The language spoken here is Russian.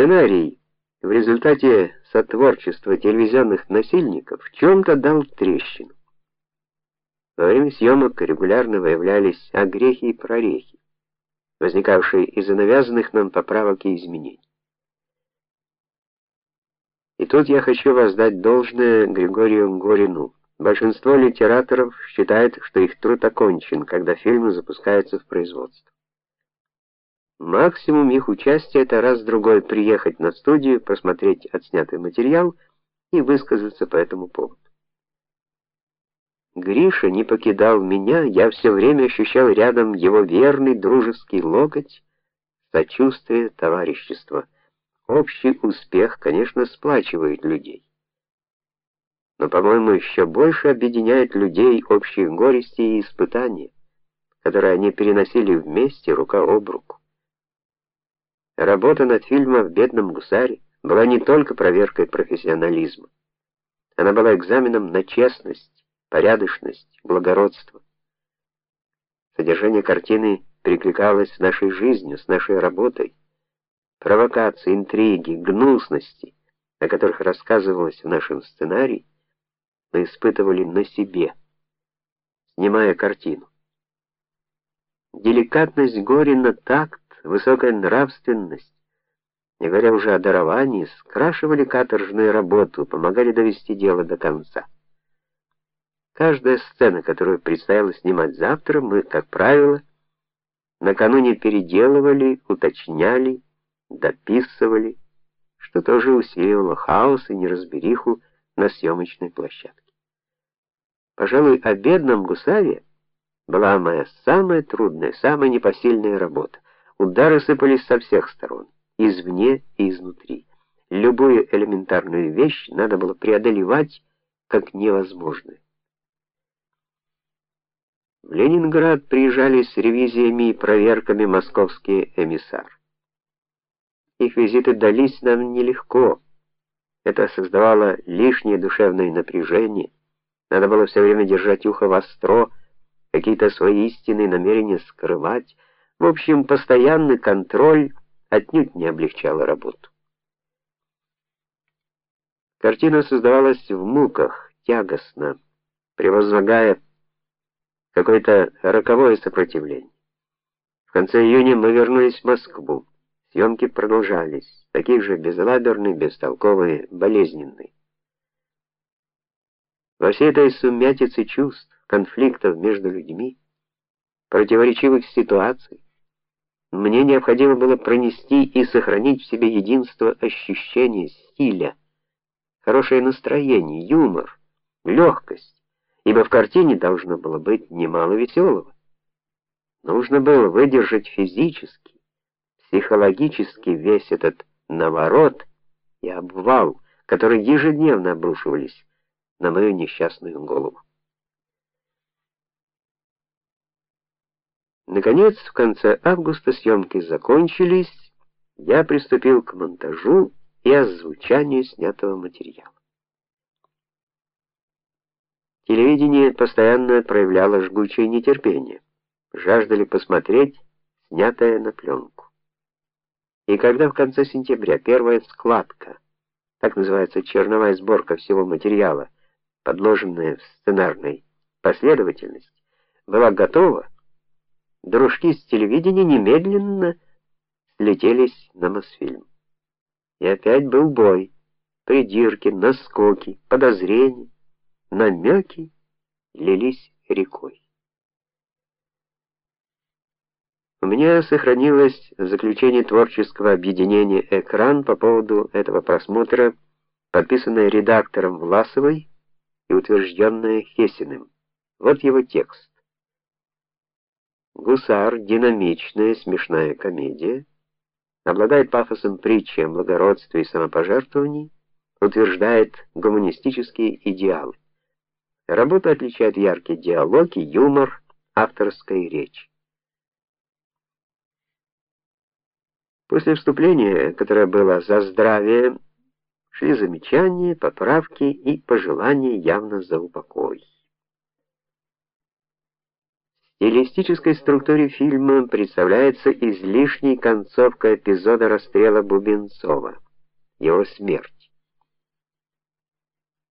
Сценарий в результате сотворчества телевизионных насильников в чем то дал трещину. Во время съемок регулярно выявлялись огрехи и прорехи, возникавшие из-за навязанных нам поправок и изменений. И тут я хочу воздать должное Григорию Горину. Большинство литераторов считает, что их труд окончен, когда фильмы запускаются в производство. Максимум их участия это раз-другой приехать на студию, посмотреть отснятый материал и высказаться по этому поводу. Гриша не покидал меня, я все время ощущал рядом его верный дружеский локоть, сочувствие, товарищество. Общий успех, конечно, сплачивает людей. Но, по-моему, еще больше объединяет людей общие горести и испытания, которые они переносили вместе рука об руку. Работа над фильмом в Бедном гусаре была не только проверкой профессионализма. Она была экзаменом на честность, порядочность, благородство. Содержание картины перекликалось с нашей жизнью, с нашей работой. Провокации, интриги, гнусности, о которых рассказывалось в нашем сценарии, мы испытывали на себе, снимая картину. Деликатность Горина такт высокая нравственность, не говоря уже о даровании, скрашивали каторжную работу, помогали довести дело до конца. Каждая сцена, которую предстояло снимать завтра, мы, как правило, накануне переделывали, уточняли, дописывали, что тоже усиливало хаос и неразбериху на съемочной площадке. Пожалуй, о бедном гусаре была моя самая трудная, самая непосильная работа. Удары сыпались со всех сторон, извне и изнутри. Любую элементарную вещь надо было преодолевать как невозможное. В Ленинград приезжали с ревизиями и проверками московские эмиссары. Их визиты дались нам нелегко. Это создавало лишнее душевное напряжение. Надо было все время держать ухо востро, какие-то свои истинные намерения скрывать. В общем, постоянный контроль отнюдь не облегчал работу. Картина создавалась в муках, тягостно, превозмогая какое-то роковое сопротивление. В конце июня мы вернулись в Москву. Съемки продолжались, такие же безалаберные, бестолковые, болезненные. Во всей этой сумятице чувств, конфликтов между людьми, противоречивых ситуаций, мне необходимо было пронести и сохранить в себе единство ощущения стиля, хорошее настроение, юмор, легкость, ибо в картине должно было быть немало веселого. Нужно было выдержать физически, психологически весь этот наворот и обвал, которые ежедневно обрушивались на мою несчастную голову. Наконец, в конце августа съемки закончились. Я приступил к монтажу и озвучанию снятого материала. Телевидение постоянно проявляло жгучее нетерпение. Жаждали посмотреть снятое на пленку. И когда в конце сентября первая складка, так называется черновая сборка всего материала, подложенная в сценарной последовательности, была готова, дружки с телевидения немедленно слетелись на Мосфильм. И опять был бой, придирки, наскоки, подозрения, намеки лились рекой. У меня сохранилось заключение творческого объединения Экран по поводу этого просмотра, подписанное редактором Власовой и утвержденное Хесиным. Вот его текст. Гусар динамичная, смешная комедия, обладает пафосом притчи о благородстве и самопожертвовании, утверждает гуманистические идеалы. Работу отличает яркий диалог и юмор авторской речи. После вступления, которое было за здравие, шли замечания, поправки и пожелания явно за упокой. Стилистической структуре фильма представляется излишней концовка эпизода расстрела Бубенцова, его смерть.